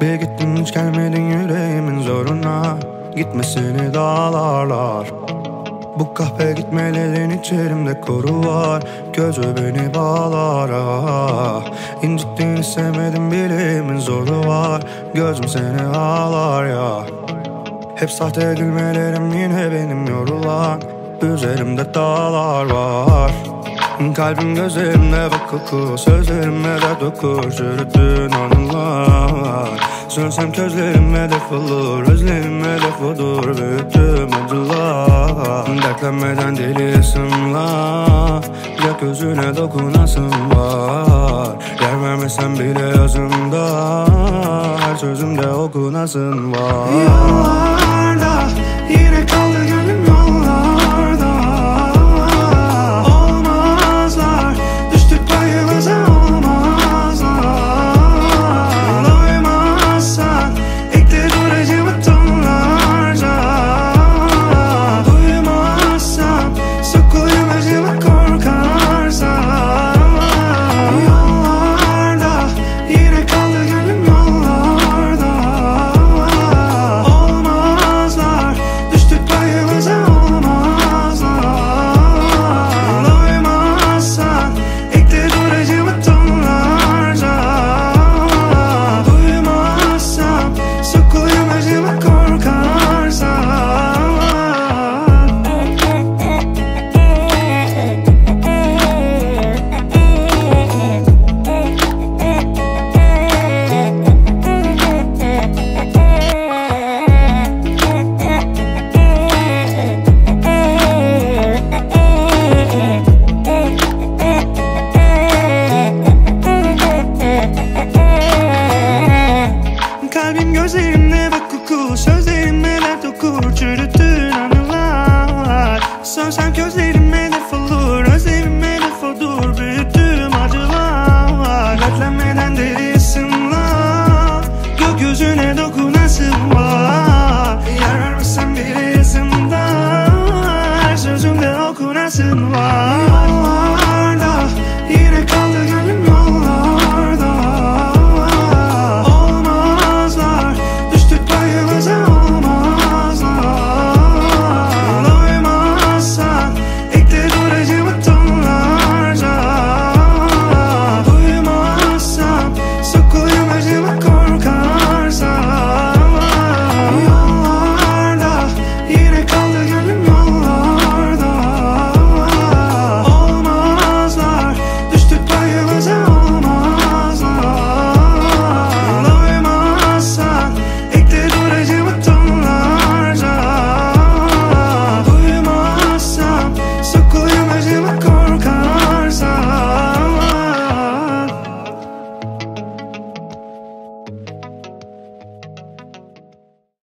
Bir gittin hiç gelmedin yüreğimin zoruna. Gitmesini dağlarlar. Bu kahpe gitmelerin içerimde koru var. Gözü beni bağlar ah İncittiğini sevmedim bileğimin zoru var. Gözüm seni ağlar ya. Hep sahte gülmelerim yine benim yorulan. Üzerimde dağlar var Kalbim gözlerimde bak koku Sözlerimle de dokur. Çürüttüğün anılar. Sönsem közlerimle defolur Özlerimle defodur Büyüttüğüm acılar. Dertlenmeden delisin la Gökyüzüne dokunasın var Yer vermesen bile yazımda Her sözümde okunasın var. Yollarda Kalbim gözlerimde bak koku Sözlerimle dert okur Çürüttüğün anılar. Sönsem gözlerime defolur Özlerime defodur Büyüttüğüm acılar. Dertlenmeden derisin la Gökyüzüne dokunasın var. Vermesen bile yazımda Her sözümde okunasın var